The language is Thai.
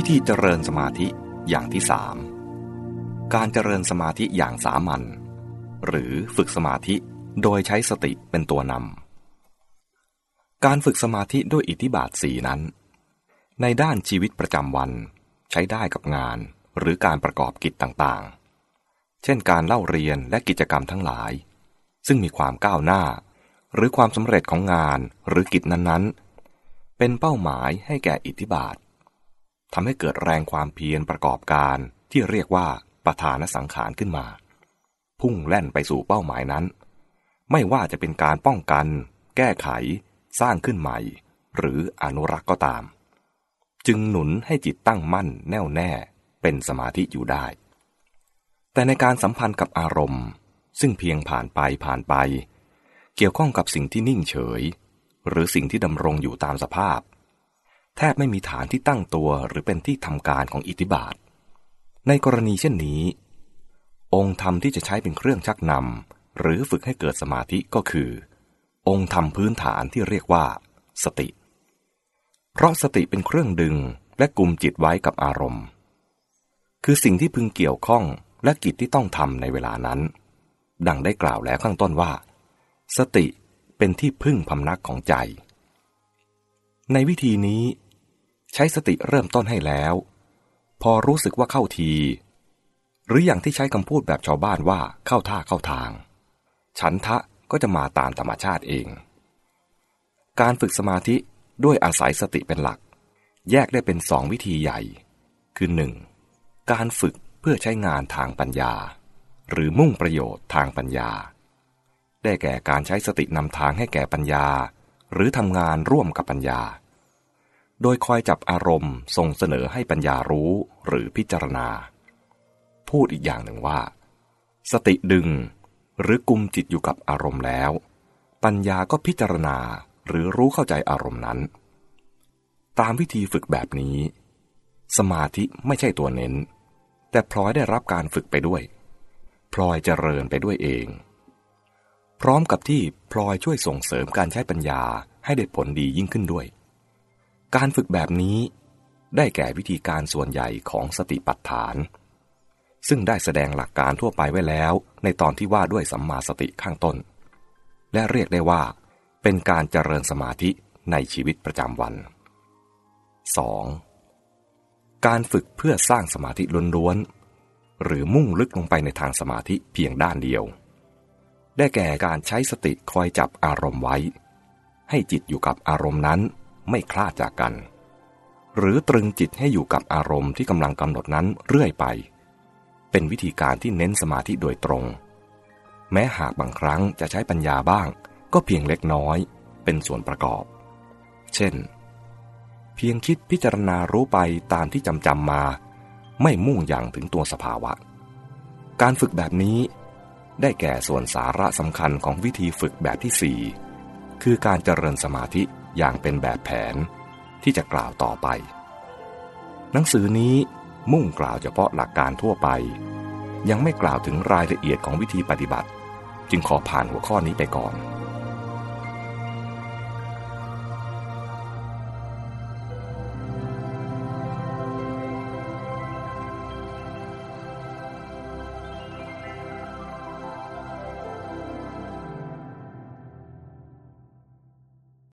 วิธีเจริญสมาธิอย่างที่สามการเจริญสมาธิอย่างสามัญหรือฝึกสมาธิโดยใช้สติเป็นตัวนำการฝึกสมาธิด้วยอิทธิบาทสีนั้น ในด้านชีวิตประจำวัน ใช้ได้กับงานหรือการประกอบกิจต่างๆ เช่นการเล่าเรียนและกิจกรรมทั้งหลาย ซึ่งมีความก้าวหน้า หรือความสำเร็จของงานหรือกิจนั้นๆ เป็นเป้าหมายให้แก่อิทธิบาท ทำให้เกิดแรงความเพียรประกอบการที่เรียกว่าประธานสังขารขึ้นมา พุ่งแล่นไปสู่เป้าหมายนั้น ไม่ว่าจะเป็นการป้องกัน แก้ไข สร้างขึ้นใหม่ หรืออนุรักษ์ก็ตาม จึงหนุนให้จิตตั้งมั่นแน่วแน่เป็นสมาธิอยู่ได้ แต่ในการสัมพันธ์กับอารมณ์ ซึ่งเพียงผ่านไปผ่านไป เกี่ยวข้องกับสิ่งที่นิ่งเฉย หรือสิ่งที่ดำรงอยู่ตามสภาพ แทบไม่มีฐานที่ตั้งตัวหรือเป็นที่ทำการของอิทธิบาท ในกรณีเช่นนี้ องค์ธรรมที่จะใช้เป็นเครื่องชักนำหรือฝึกให้เกิดสมาธิก็คือ องค์ธรรมพื้นฐานที่เรียกว่า สติ เพราะสติเป็นเครื่องดึงและกลุ่มจิตไว้กับอารมณ์ คือสิ่งที่พึงเกี่ยวข้องและกิจที่ต้องทำในเวลานั้น ดังได้กล่าวแล้วข้างต้นว่า สติเป็นที่พึ่งพำนักของใจ ในวิธีนี้ ใช้สติเริ่มต้นให้แล้ว พอรู้สึกว่าเข้าที หรืออย่างที่ใช้คำพูดแบบชาวบ้านว่าเข้าท่าเข้าทาง ฉันทะก็จะมาตามธรรมชาติเอง การฝึกสมาธิด้วยอาศัยสติเป็นหลัก แยกได้เป็นสองวิธีใหญ่ คือหนึ่งการฝึกเพื่อใช้งานทางปัญญา หรือมุ่งประโยชน์ทางปัญญา ได้แก่การใช้สตินำทางให้แก่ปัญญา หรือทำงานร่วมกับปัญญา โดยคอยจับอารมณ์ส่งเสนอให้ปัญญารู้หรือพิจารณา พูดอีกอย่างหนึ่งว่า สติดึงหรือกุมจิตอยู่กับอารมณ์แล้ว ปัญญาก็พิจารณาหรือรู้เข้าใจอารมณ์นั้น ตามวิธีฝึกแบบนี้ สมาธิไม่ใช่ตัวเน้น แต่พลอยได้รับการฝึกไปด้วย พลอยเจริญไปด้วยเอง พร้อมกับที่พลอยช่วยส่งเสริมการใช้ปัญญาให้ได้ผลดียิ่งขึ้นด้วย การฝึกแบบนี้ได้แก่วิธีการส่วนใหญ่ของสติปัฏฐาน ซึ่งได้แสดงหลักการทั่วไปไว้แล้ว ในตอนที่ว่าด้วยสัมมาสติข้างต้น และเรียกได้ว่า เป็นการเจริญสมาธิในชีวิตประจำวัน 2. การฝึกเพื่อสร้างสมาธิล้วนๆ หรือมุ่งลึกลงไปในทางสมาธิเพียงด้านเดียว ได้แก่การใช้สติคอยจับอารมณ์ไว้ ให้จิตอยู่กับอารมณ์นั้น ไม่คลาดจากกัน หรือตรึงจิตให้อยู่กับอารมณ์ที่กำลังกำหนดนั้นเรื่อยไป เป็นวิธีการที่เน้นสมาธิโดยตรง แม้หากบางครั้งจะใช้ปัญญาบ้าง ก็เพียงเล็กน้อย เป็นส่วนประกอบ เช่น เพียงคิดพิจารณารู้ไปตามที่จำจำมา ไม่มุ่งอย่างถึงตัวสภาวะ การฝึกแบบนี้ได้แก่ส่วนสาระสำคัญของวิธีฝึกแบบที่สี่ คือการเจริญสมาธิอย่างเป็นแบบแผนที่จะกล่าวต่อไป หนังสือนี้มุ่งกล่าวเฉพาะหลักการทั่วไป ยังไม่กล่าวถึงรายละเอียดของวิธีปฏิบัติ จึงขอผ่านหัวข้อนี้ไปก่อน